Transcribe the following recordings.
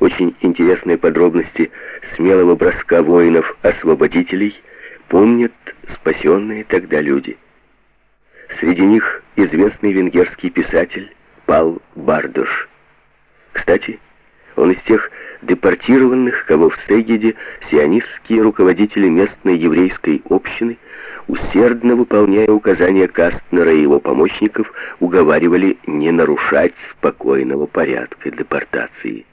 Очень интересные подробности смелого броска воинов-освободителей помнят спасенные тогда люди. Среди них известный венгерский писатель Пал Бардош. Кстати, он из тех депортированных, кого в Сегеде сионистские руководители местной еврейской общины, усердно выполняя указания Кастнера и его помощников, уговаривали не нарушать спокойного порядка депортации.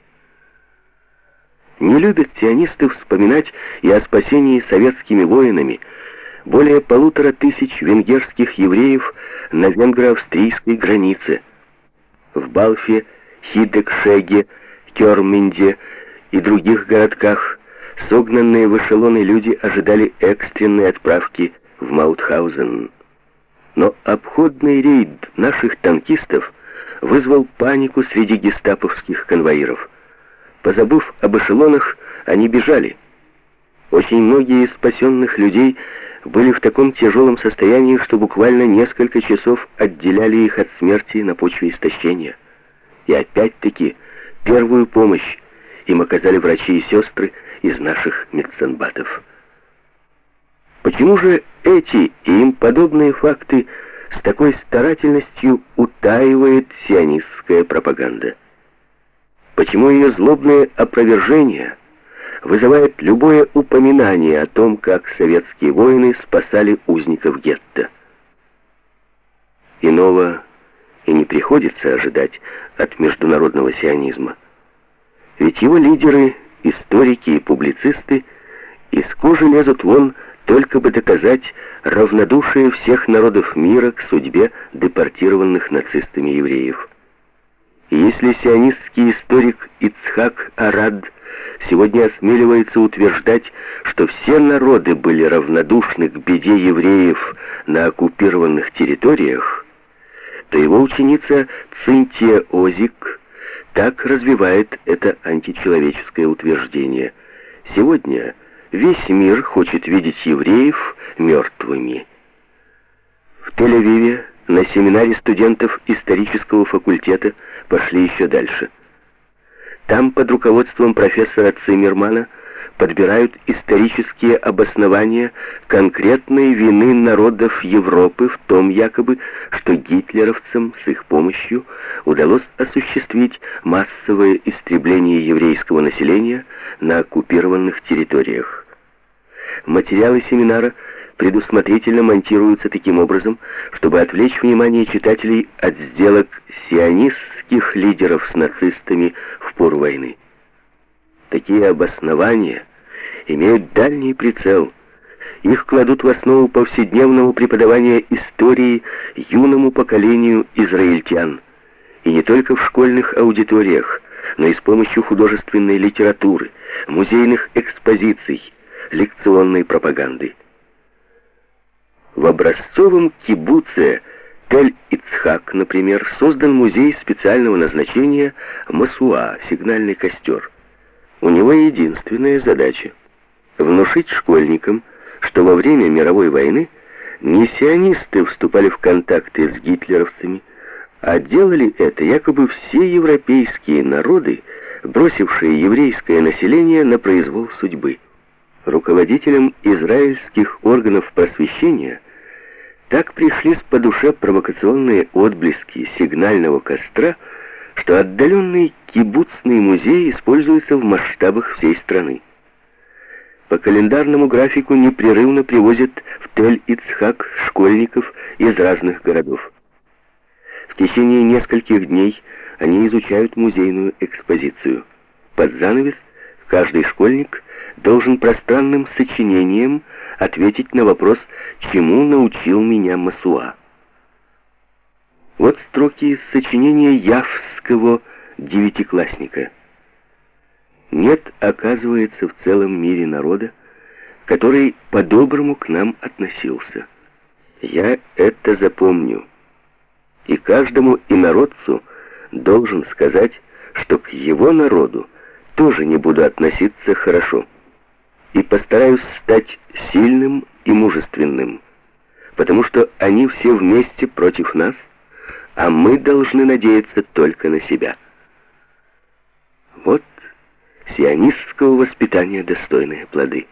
Не любят сионисты вспоминать и о спасении советскими воинами более полутора тысяч венгерских евреев на венгро-австрийской границе. В Балфе, Хидекшеге, Керминде и других городках согнанные в эшелоны люди ожидали экстренной отправки в Маутхаузен. Но обходный рейд наших танкистов вызвал панику среди гестаповских конвоиров. Позабыв об эшелонах, они бежали. Очень многие из спасенных людей были в таком тяжелом состоянии, что буквально несколько часов отделяли их от смерти на почве истощения. И опять-таки первую помощь им оказали врачи и сестры из наших медсанбатов. Почему же эти и им подобные факты с такой старательностью утаивает сионистская пропаганда? Почему ее злобное опровержение вызывает любое упоминание о том, как советские воины спасали узников гетто? Иного и не приходится ожидать от международного сионизма. Ведь его лидеры, историки и публицисты из кожи лезут вон только бы доказать равнодушие всех народов мира к судьбе депортированных нацистами евреев. Если сионистский историк Ицхак Арад сегодня осмеливается утверждать, что все народы были равнодушны к беде евреев на оккупированных территориях, то его ученица Цинтия Озик так развивает это античеловеческое утверждение. Сегодня Весь мир хочет видеть евреев мертвыми. В Тель-Авиве на семинаре студентов исторического факультета пошли еще дальше. Там под руководством профессора Циммермана подбирают исторические обоснования конкретной вины народов Европы в том якобы, что гитлеровцам с их помощью удалось осуществить массовое истребление еврейского населения на оккупированных территориях. Материалы семинара предусмотрительно монтируются таким образом, чтобы отвлечь внимание читателей от сделок сионистских лидеров с нацистами в пору войны. Такие обоснования имеют дальний прицел. Их кладут в основу повседневного преподавания истории юному поколению израильтян. И не только в школьных аудиториях, но и с помощью художественной литературы, музейных экспозиций, лекционной пропаганды. В образцовом кибуце Тель-Ицхак, например, создан музей специального назначения Масуа, сигнальный костер. У него единственная задача — внушить школьникам, что во время мировой войны не сионисты вступали в контакты с гитлеровцами, а делали это якобы все европейские народы, бросившие еврейское население на произвол судьбы. Руководителям израильских органов просвещения так пришлись по душе провокационные отблески сигнального костра, что отдаленный кибуцный музей используется в масштабах всей страны. По календарному графику непрерывно привозят в Тель-Ицхак школьников из разных городов. В течение нескольких дней они изучают музейную экспозицию. Под занавес каждый школьник должен пространным сочинением ответить на вопрос, чему научил меня Масуа. Вот строки из сочинения Явского девятиклассника. Нет, оказывается, в целом мире народа, который по-доброму к нам относился. Я это запомню. И каждому инородцу должен сказать, что к его народу тоже не буду относиться хорошо. И постараюсь стать сильным и мужественным, потому что они все вместе против нас — а мы должны надеяться только на себя. Вот сионистского воспитания достойные плоды.